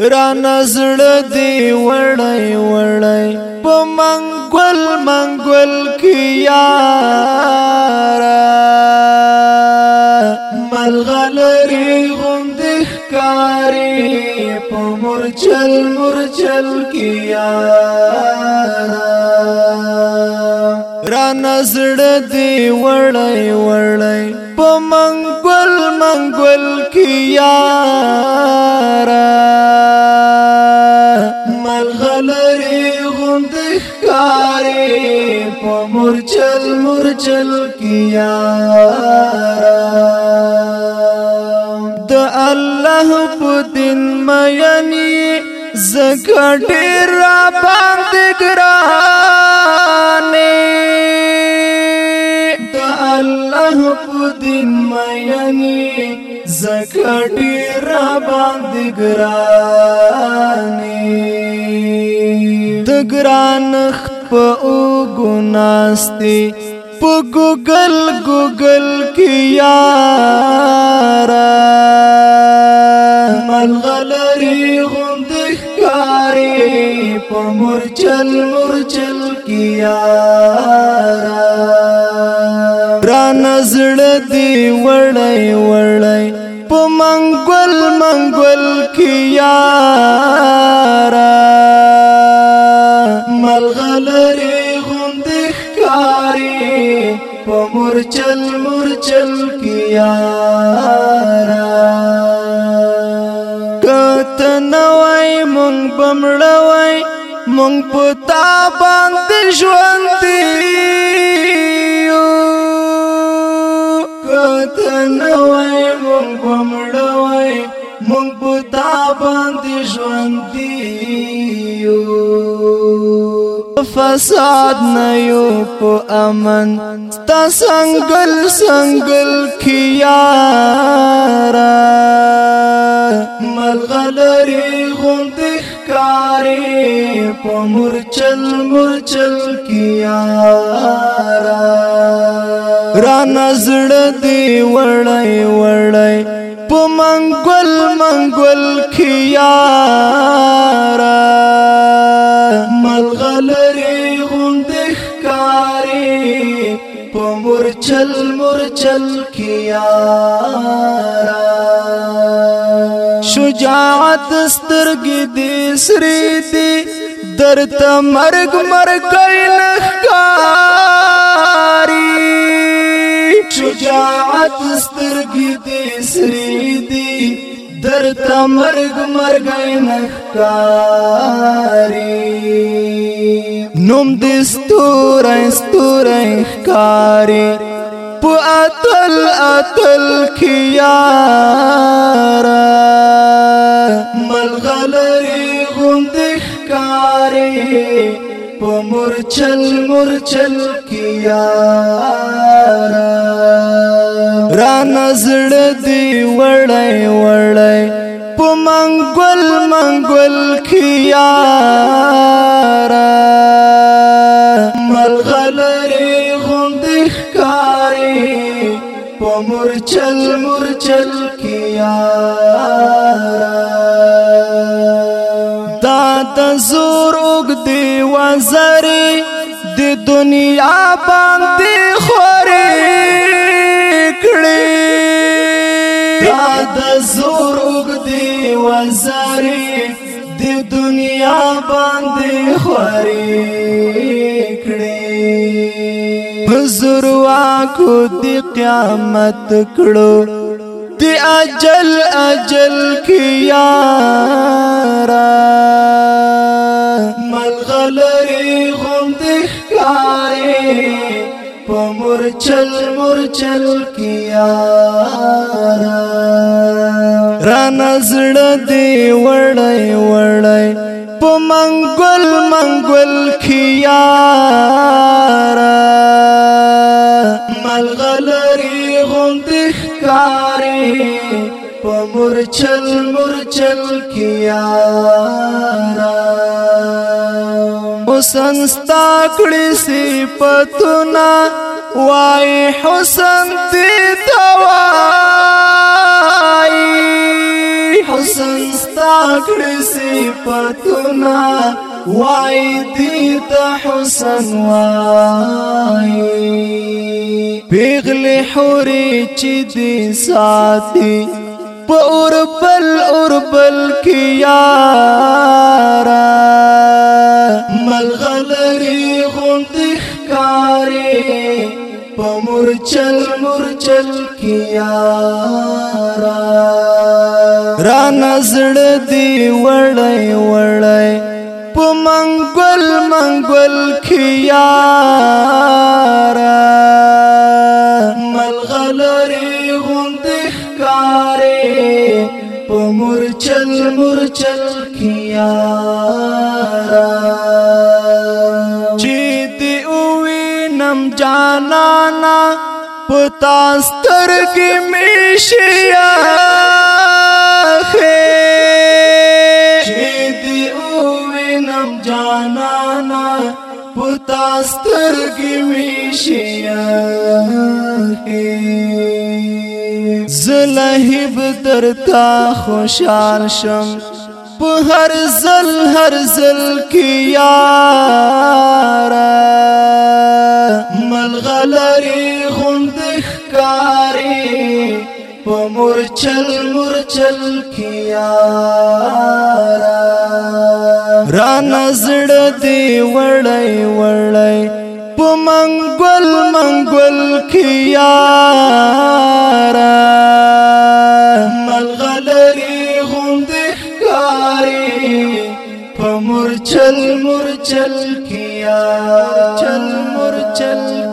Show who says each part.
Speaker 1: را نزړ دی وړای وړای په منګل منګل کیار ملغلری غوند ښکاری په مرچل مرچل کیار را نزړ دی وړای وړای په منګل منګل کیار چل مرچل کیا د الله په دین مېنی زګډې را باندې ګرانې د الله په دین مېنی زګډې را باندې ګرانې د ګران خپل گناستی په ګوګل ګوګل کې یار ملغلری غوند ښکاری په مرچل مرچل کې یار را نظر دی وړای وړای په منګل منګل کې یار کتن وای مونږ بمړ وای مونږ پتا باندې ژوند دی کتن وای مونږ بمړ وای مونږ پتا باندې ژوند دی فساد نه یو په امن ستا څنګه څنګه خیال مچل کیا را را نظر دی وړای وړای په منګل منګل کیا را ملغلری غوند ښکاری په مرچل مرچل کیا را شجاعت سترګې دې سری دې در تا مرگ مرگل نخکاری شجاعت سترگی دی سری دی در تا مرگ مرگل نخکاری نم دی ستوره ستوره خکاری پو اتل اتل کیارا ملغلری غندخ ښکاری په مرچل مرچل کیا را نظر دی وړای وړای په منګل منګل کیا ملغلری غوند ښکاری په مرچل مرچل کیا دنیا باندې خورې کړې د زورګ دی وزارې د دنیا باندې خورې کړې بزروا کو دی قیامت کړو دی اجل اجل کیا را ملغلری ښکارې په مرچل مرچل کیا را نظر دی وړای وړای په منګل منګل کیا ملغلری غوند ښکارې په مرچل مرچل حسن ستا کړي صفاتنا وای حسن دې دوای حسن ستا کړي صفاتنا وای دې ته حسن وای پیغلې حوري چې دې ساتي په اور بل اور بل کیا چل کیا را را نظر دی وړی وړی په منګل منګل کیا را ملغلری غوند ښکارې په مرچل مرچل کیا را چې دی اوې نم جانانا پتاستر کی مشیا ہے نم جانا پتا سر گشیا زلحب دردا خوشار شم پہر زل ہر زل کی یاد مورچل مورچل کیارا را نظر دی وړی وړی په منګل منګل کیارا ملغلری غوند ښکاری په مورچل مورچل کیارا چل مورچل